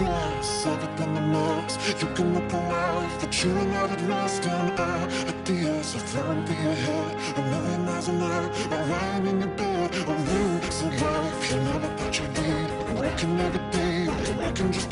class, everything a mess. You can look alive, but you ain't not at rest. And I, ideas are flowing through your head. A million miles an hour, or lying in your bed. A lucid life, you never thought you'd lead. Working every day, you're working just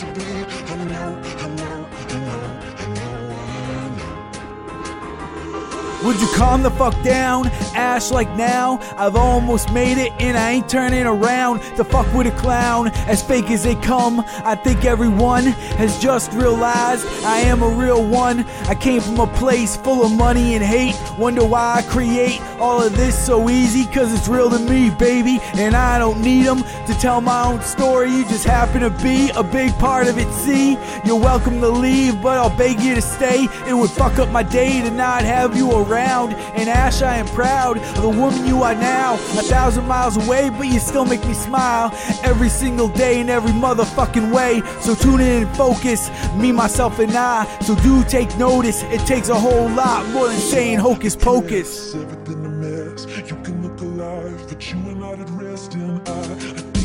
Would you calm the fuck down? Ash like now? I've almost made it and I ain't turning around to fuck with a clown. As fake as they come, I think everyone has just realized I am a real one. I came from a place full of money and hate. Wonder why I create all of this so easy, cause it's real to me, baby. And I don't need them to tell my own story. You just happen to be a big part of it, see? You're welcome to leave, but I'll beg you to stay. It would fuck up my day to not have you around. And Ash, I am proud of the woman you are now. A thousand miles away, but you still make me smile every single day in every motherfucking way. So tune in and focus, me, myself, and I. So do take notice, it takes a whole lot more than saying hocus pocus. Everything a mess. You can look alive, but you are not at rest. And I,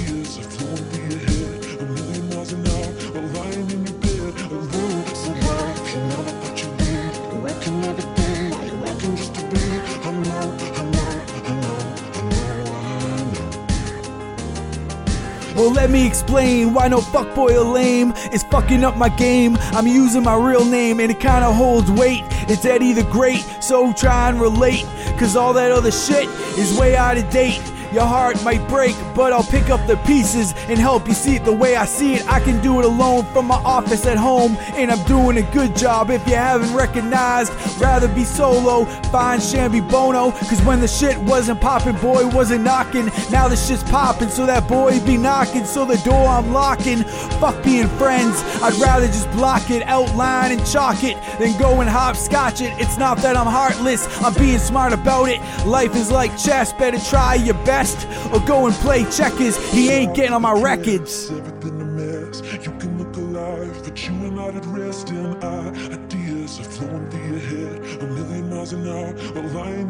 Well, let me explain why no fuckboy or lame is fucking up my game. I'm using my real name and it kinda holds weight. It's Eddie the Great, so try and relate. Cause all that other shit is way out of date. Your heart might break, but I'll pick up the pieces and help you see it the way I see it. I can do it alone from my office at home, and I'm doing a good job if you haven't recognized. Rather be solo, find Shambi Bono. Cause when the shit wasn't popping, boy wasn't knocking. Now the shit's popping, so that boy be knocking. So the door I'm locking. Fuck being friends, I'd rather just block it, outline and chalk it, than go and hopscotch it. It's not that I'm heartless, I'm being smart about it. Life is like chess, better try your best or go and play checkers. He ain't getting on my records. Everything a mess. You can look alive, but you are not at rest. And I, ideas are flowing through your head. A million miles an hour,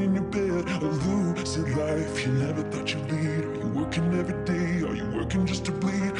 in your bed. A lucid life, you never thought you'd lead. Are you working every day? Are you working just to bleed?